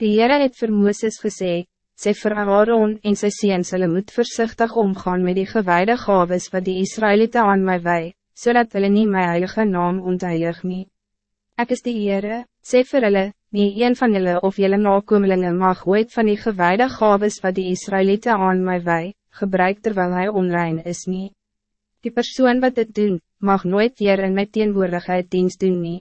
Die Heere het vir Mooses gesê, sê vir Aaron en sy seens hulle moet voorzichtig omgaan met die gewijde gaves wat die Israëlieten aan mij wij, zodat hulle nie my heilige naam ontheilig nie. Ek is die Heere, sê vir hulle, nie een van julle of julle nakomelingen mag ooit van die gewijde gaves wat die Israëlieten aan mij wij, gebruik terwijl hij onrein is niet. Die persoon wat dit doen, mag nooit weer in my teenwoordigheid dienst doen nie.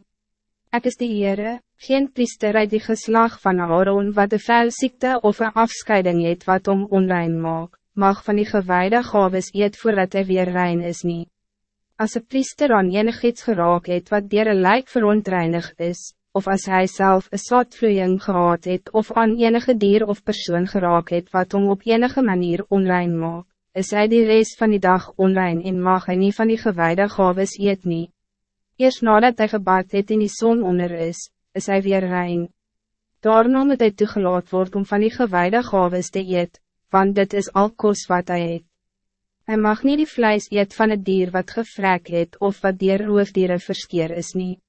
Ek is die Heere, geen priester uit die geslag van Aaron wat de vuilziekte of een afscheiding het wat om onrein maak, mag van die gewijde gaves eet voordat hij weer rein is niet. Als een priester aan enig iets geraak het wat dier een lijk verontreinig is, of als hij zelf een soortvloeiing gehad het of aan enige dier of persoon geraak het wat om op enige manier onrein maak, is hij die rest van die dag onrein en mag hij niet van die gewijde gaves eet nie. Eerst nadat hij gebad het in die zon onder is, is hij weer rein. Daarna moet hij toegelaat word om van die gewijde gaves te eet, want dit is al kos wat hij eet. Hij mag niet die vlees eet van het dier wat gevrek het of wat dier roofdieren verskeer is niet.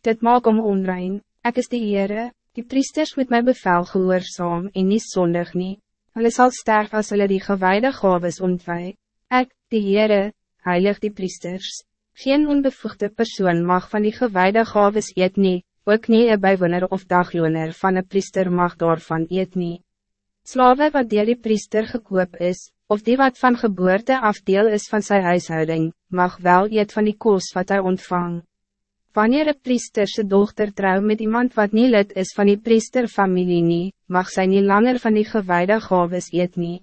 Dit maak om onrein, ek is die Heere, die priesters moet my bevel gehoorzaam en nie sondig nie. Hulle sal sterf as hulle die gewijde gaves ontwij. Ek, die Heere, heilig die priesters. Geen onbevoegde persoon mag van die gewijde gaves eet nie, ook nie een bijwoner of dagloner van een priester mag daarvan eet nie. Slawe wat deel die priester gekoop is, of die wat van geboorte afdeel is van zijn huishouding, mag wel eet van die koos wat hij ontvang. Wanneer een priesterse dochter trouw met iemand wat niet lid is van die priesterfamilie nie, mag zij niet langer van die gewijde gaves eet nie.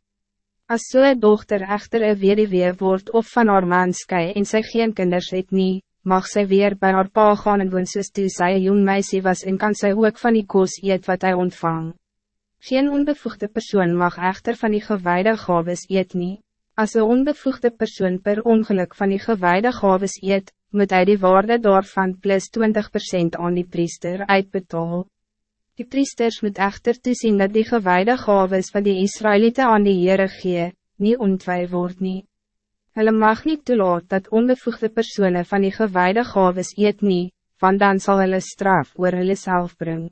As so een dochter echter een weduwee word of van haar man sky en sy geen kinders het nie, mag zij weer bij haar pa gaan en woon soos toe sy een jong meisie was en kan zij ook van die koos eet wat hij ontvang. Geen onbevoegde persoon mag echter van die gewijde gaves eet nie. As een onbevoegde persoon per ongeluk van die gewijde gaves eet, moet hij die waarde daarvan plus 20% aan die priester uitbetaal. Die priesters moet echter toezien dat die gewijde gaves van die Israëlieten aan die Heere gee, nie ontwij word nie. Hulle mag niet toelaat dat onbevoegde personen van die gewijde gaves eet nie, want dan zal hulle straf oor hulle self bring.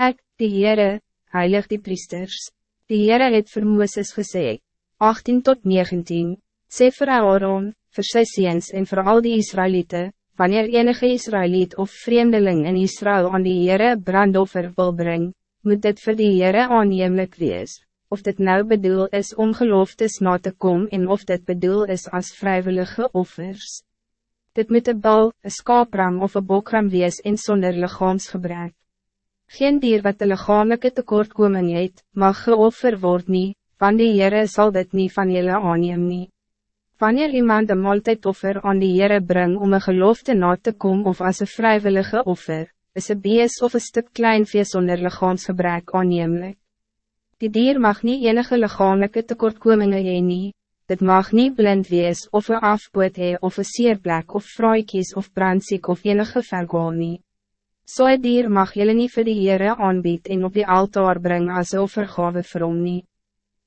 Ek, die Heere, heilig die priesters. Die Heere het vir Mooses gesê, 18 tot 19, sê vir Aaron, vir sy seens en vir al die Israëlieten, wanneer enige Israëliet of vreemdeling in Israël aan die Heere brandoffer wil brengen, moet dit voor die Heere aannemelijk wees, of dit nou bedoel is om geloftes na te komen en of dit bedoel is als vrijwillige offers. Dit moet een bal, een skaapram of een bokram wees en zonder lichaamsgebrek. Geen dier wat de lichamelijke tekortkoming het, mag geoffer word nie, van die Heere sal dit nie van julle aanneem nie. Wanneer iemand een maaltijdoffer aan die Heere bring om een gelofte na te komen of als een vrijwillige offer, is een bees of een stuk klein vee zonder lichaamsgebrek aannemelijk. Die dier mag niet enige lichamelijke tekortkomingen heen nie, dit mag niet blind wees of een afboot hee of een sierplek of fruikies of brandziek of enige vergoal nie. So dier mag jullie niet voor die Heere aanbied en op die altaar brengen als een offergave vir hom nie.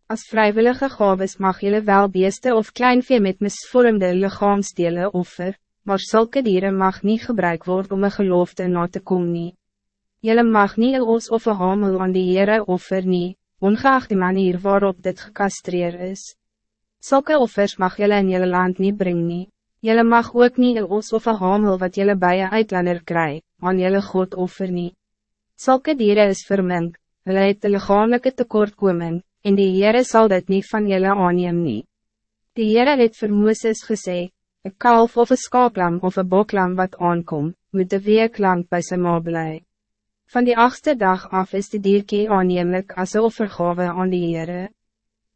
Als vrijwillige gaves mag jullie wel beeste of kleinvee met misvormde lichaamsdelen offer, maar zulke dieren mag niet gebruikt worden om een gelofte na te komen. Jullie mag niet een os of een hamel aan die Heere offer nie, ongeacht die manier waarop dit gekastreer is. Zulke offers mag jullie in jullie land niet brengen. Jullie mag ook niet een os of een hamel wat jullie bij een uitlander krijgt, aan jullie God offer nie. Zulke dieren is vermink, hulle het de lichamelijke tekortkoming, en die Heere zal dit niet van jullie aanneem nie. Die Heere het vir Mooses gesê, een kalf of een skaaplam of een boklam wat aankom, moet de week lang bij sy ma bly. Van die achtste dag af is die dierkie aanneemlik as een offergave aan die Heere.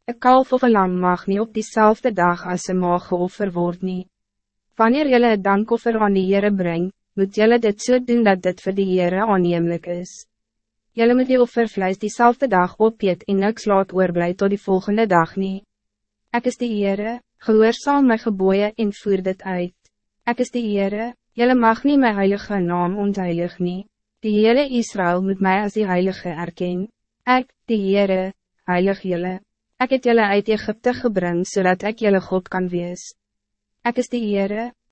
Een kalf of een lam mag niet op diezelfde dag as sy ma geoffer word nie. Wanneer jylle een dankoffer aan die Heere breng, moet jylle dit so doen dat dit voor die Heere aanneemlik is. Jelle moet die offervleis diezelfde dag opjeet en niks laat oorblij tot die volgende dag niet. Ik is de Heere, gehoorzaam my geboeien en voer dit uit. Ik is de Heere, jelle mag niet mijn heilige naam ontheilig nie. Die hele Israël moet mij als die heilige erken. Ik, de Heere, heilig jelle. Ik het jelle uit Egypte gebring, zodat ik jelle God kan wees. Ik is de Heere,